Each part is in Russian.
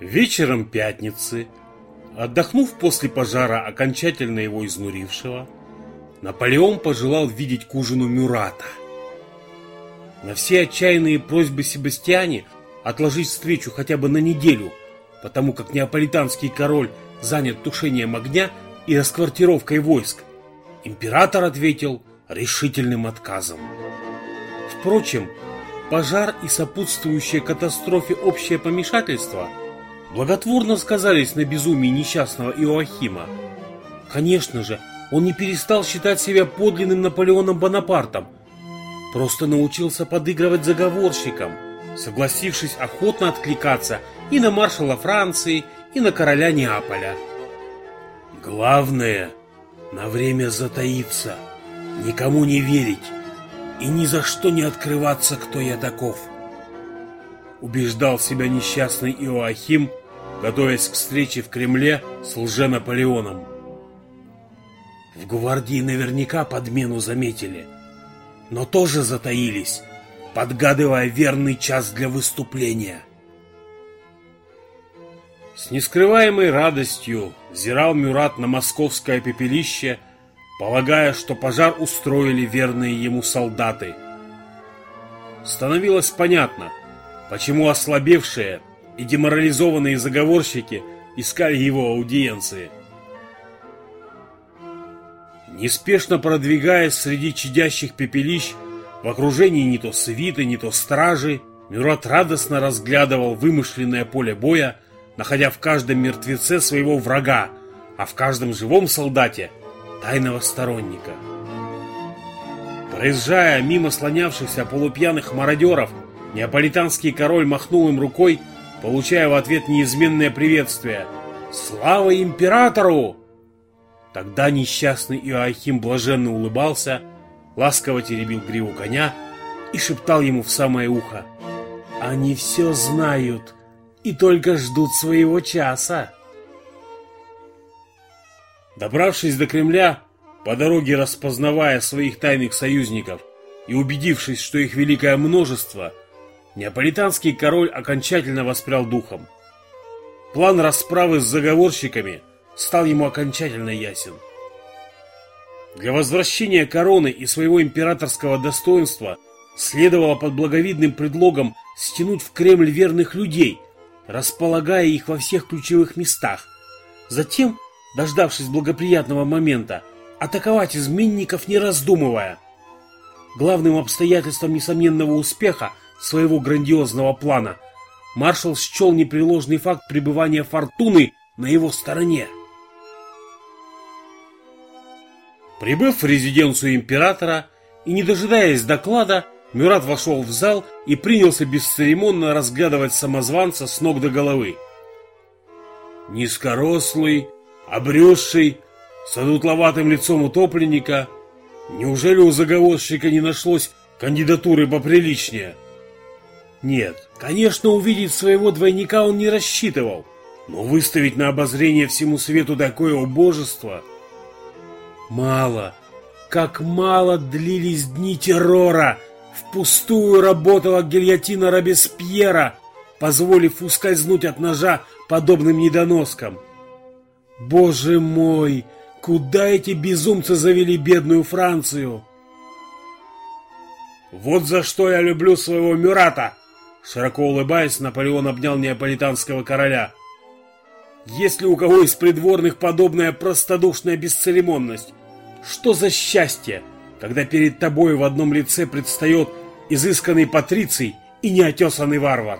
Вечером пятницы, отдохнув после пожара, окончательно его изнурившего, Наполеон пожелал видеть к ужину Мюрата. На все отчаянные просьбы Себастьяне отложить встречу хотя бы на неделю, потому как неаполитанский король занят тушением огня и расквартировкой войск, император ответил решительным отказом. Впрочем, пожар и сопутствующее катастрофе общее помешательство благотворно сказались на безумии несчастного Иоахима. Конечно же, он не перестал считать себя подлинным Наполеоном Бонапартом, просто научился подыгрывать заговорщикам, согласившись охотно откликаться и на маршала Франции, и на короля Неаполя. Главное — на время затаиться, никому не верить и ни за что не открываться, кто я таков. Убеждал себя несчастный Иоахим, готовясь к встрече в Кремле с лже-Наполеоном. В гвардии наверняка подмену заметили, но тоже затаились, подгадывая верный час для выступления. С нескрываемой радостью зирал Мюрат на московское пепелище, полагая, что пожар устроили верные ему солдаты. Становилось понятно, почему ослабевшие и деморализованные заговорщики искали его аудиенции. Неспешно продвигаясь среди чадящих пепелищ, в окружении не то свиты, не то стражи, Мюрат радостно разглядывал вымышленное поле боя, находя в каждом мертвеце своего врага, а в каждом живом солдате тайного сторонника. Проезжая мимо слонявшихся полупьяных мародеров, неаполитанский король махнул им рукой, получая в ответ неизменное приветствие «Слава императору!» Тогда несчастный Иоахим блаженно улыбался, ласково теребил гриву коня и шептал ему в самое ухо. «Они все знают и только ждут своего часа». Добравшись до Кремля, по дороге распознавая своих тайных союзников и убедившись, что их великое множество, неаполитанский король окончательно воспрял духом. План расправы с заговорщиками – стал ему окончательно ясен. Для возвращения короны и своего императорского достоинства следовало под благовидным предлогом стянуть в Кремль верных людей, располагая их во всех ключевых местах. Затем, дождавшись благоприятного момента, атаковать изменников не раздумывая. Главным обстоятельством несомненного успеха своего грандиозного плана маршал счел непреложный факт пребывания фортуны на его стороне. Прибыв в резиденцию императора и не дожидаясь доклада, Мюрат вошел в зал и принялся бесцеремонно разглядывать самозванца с ног до головы. Низкорослый, обрюзший, с одутловатым лицом утопленника. Неужели у заговорщика не нашлось кандидатуры поприличнее? Нет, конечно, увидеть своего двойника он не рассчитывал, но выставить на обозрение всему свету такое убожество – Мало, как мало длились дни террора. Впустую работала гильотина Робеспьера, позволив ускользнуть от ножа подобным недоноскам. Боже мой, куда эти безумцы завели бедную Францию? Вот за что я люблю своего Мюрата! Широко улыбаясь, Наполеон обнял неаполитанского короля. Если у кого из придворных подобная простодушная бесцеремонность, что за счастье, когда перед тобой в одном лице предстает изысканный патриций и неотесанный варвар?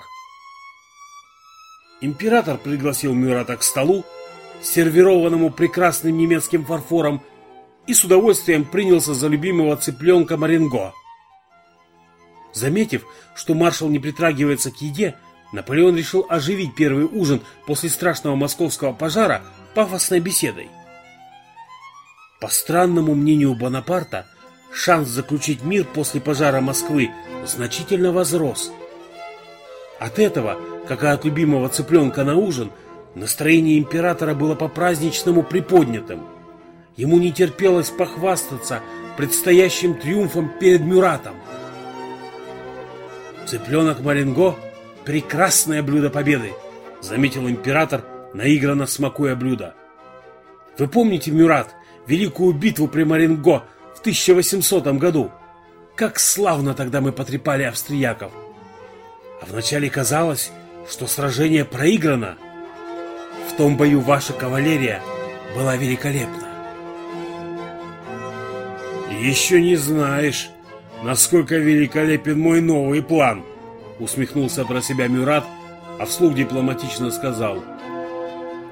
Император пригласил Мюрата к столу, сервированному прекрасным немецким фарфором, и с удовольствием принялся за любимого цыпленка Маринго. Заметив, что маршал не притрагивается к еде, Наполеон решил оживить первый ужин после страшного московского пожара пафосной беседой. По странному мнению Бонапарта, шанс заключить мир после пожара Москвы значительно возрос. От этого, как и от любимого цыпленка на ужин, настроение императора было по-праздничному приподнятым. Ему не терпелось похвастаться предстоящим триумфом перед Мюратом. Цыпленок Маринго – прекрасное блюдо победы, заметил император, наигранно смакуя блюдо. Вы помните, Мюрат, великую битву при Маринго в 1800 году? Как славно тогда мы потрепали австрияков! А вначале казалось, что сражение проиграно. В том бою ваша кавалерия была великолепна. «Еще не знаешь, насколько великолепен мой новый план!» Усмехнулся про себя Мюрат, а вслух дипломатично сказал.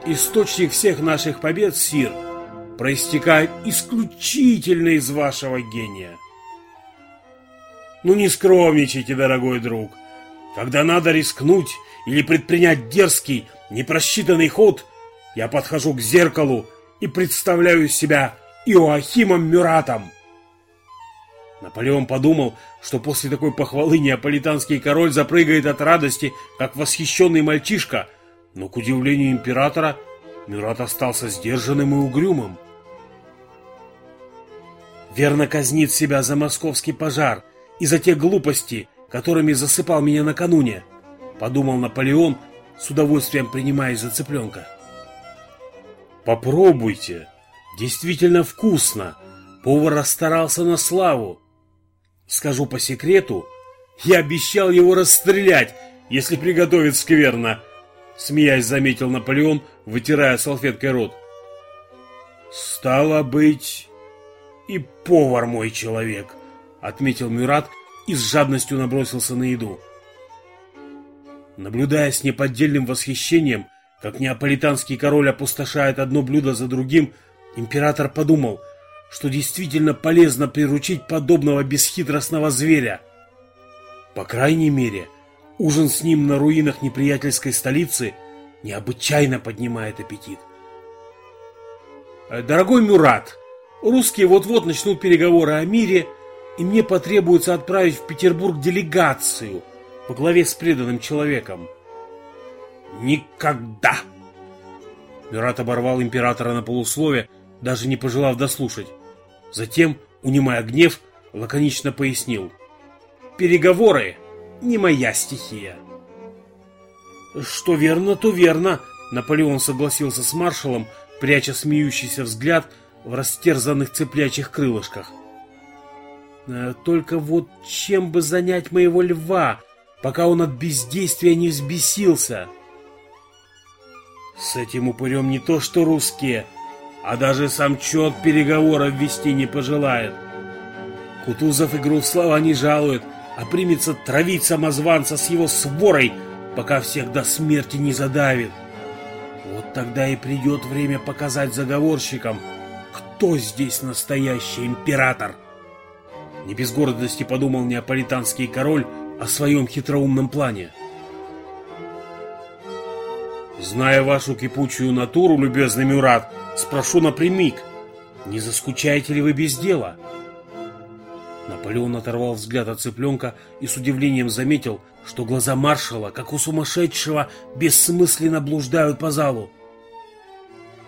«Источник всех наших побед, Сир, проистекает исключительно из вашего гения». «Ну не скромничайте, дорогой друг. Когда надо рискнуть или предпринять дерзкий, непросчитанный ход, я подхожу к зеркалу и представляю себя Иоахимом Мюратом». Наполеон подумал, что после такой похвалы неаполитанский король запрыгает от радости, как восхищенный мальчишка, но, к удивлению императора, Мюрат остался сдержанным и угрюмым. Верно казнит себя за московский пожар и за те глупости, которыми засыпал меня накануне, подумал Наполеон, с удовольствием принимаясь за цыпленка. Попробуйте, действительно вкусно, повар расстарался на славу. Скажу по секрету, я обещал его расстрелять, если приготовит скверно, смеясь заметил Наполеон, вытирая салфеткой рот. Стало быть, и повар мой человек, отметил Мюрат и с жадностью набросился на еду. Наблюдая с неподдельным восхищением, как неаполитанский король опустошает одно блюдо за другим, император подумал – что действительно полезно приручить подобного бесхитростного зверя. По крайней мере, ужин с ним на руинах неприятельской столицы необычайно поднимает аппетит. Дорогой Мюрат, русские вот-вот начнут переговоры о мире, и мне потребуется отправить в Петербург делегацию по главе с преданным человеком. Никогда! Мюрат оборвал императора на полуслове, даже не пожелав дослушать. Затем, унимая гнев, лаконично пояснил. «Переговоры не моя стихия». «Что верно, то верно», — Наполеон согласился с маршалом, пряча смеющийся взгляд в растерзанных цыплячьих крылышках. «Э, «Только вот чем бы занять моего льва, пока он от бездействия не взбесился?» «С этим упырем не то что русские», а даже сам чет переговоров вести не пожелает. Кутузов игру в слова не жалует, а примется травить самозванца с его сворой, пока всех до смерти не задавит. Вот тогда и придет время показать заговорщикам, кто здесь настоящий император. Не без гордости подумал неаполитанский король о своем хитроумном плане. Зная вашу кипучую натуру, любезный Мюрат, Спрошу напрямик, не заскучаете ли вы без дела? Наполеон оторвал взгляд от цыпленка и с удивлением заметил, что глаза маршала, как у сумасшедшего, бессмысленно блуждают по залу.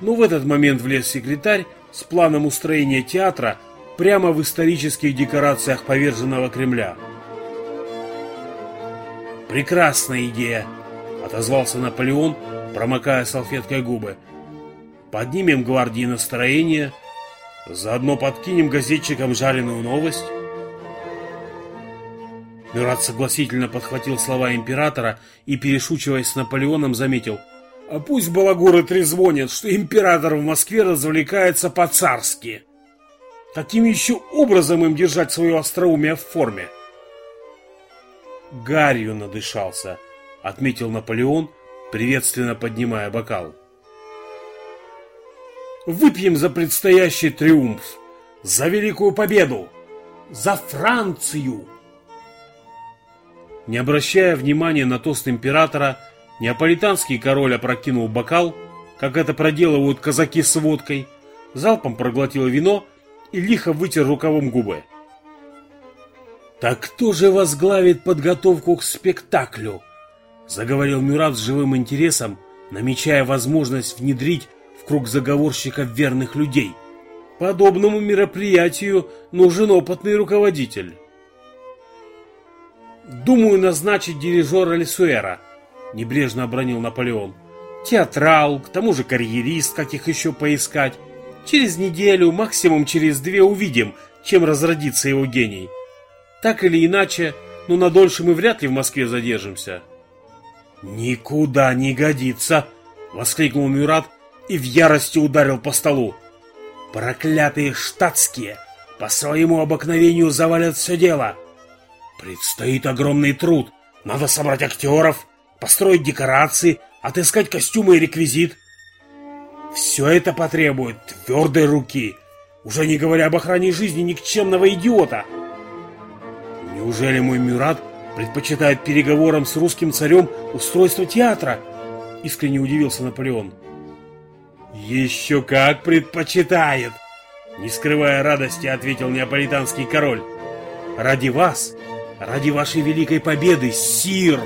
Но в этот момент влез секретарь с планом устроения театра прямо в исторических декорациях поверженного Кремля. «Прекрасная идея!» — отозвался Наполеон, промокая салфеткой губы поднимем гвардии настроение, заодно подкинем газетчикам жареную новость. Мюрат согласительно подхватил слова императора и, перешучиваясь с Наполеоном, заметил, «А пусть балагуры трезвонят, что император в Москве развлекается по-царски. Каким еще образом им держать свое остроумие в форме?» «Гарью надышался», — отметил Наполеон, приветственно поднимая бокал. Выпьем за предстоящий триумф, за великую победу, за Францию!» Не обращая внимания на тост императора, неаполитанский король опрокинул бокал, как это проделывают казаки с водкой, залпом проглотил вино и лихо вытер рукавом губы. «Так кто же возглавит подготовку к спектаклю?» Заговорил Мюрат с живым интересом, намечая возможность внедрить круг заговорщиков верных людей. Подобному мероприятию нужен опытный руководитель. Думаю назначить дирижера Лесуэра, Небрежно обронил Наполеон. Театрал, к тому же карьерист, как их еще поискать. Через неделю, максимум через две увидим, чем разродится его гений. Так или иначе, но на дольше мы вряд ли в Москве задержимся. «Никуда не годится!» — воскликнул Мюрат и в ярости ударил по столу. «Проклятые штатские! По своему обыкновению завалят все дело! Предстоит огромный труд. Надо собрать актеров, построить декорации, отыскать костюмы и реквизит. Все это потребует твердой руки, уже не говоря об охране жизни никчемного идиота. Неужели мой Мюрат предпочитает переговорам с русским царем устройство театра? Искренне удивился Наполеон. Еще как предпочитает! Не скрывая радости, ответил неаполитанский король. Ради вас Ради вашей великой победы, сир!»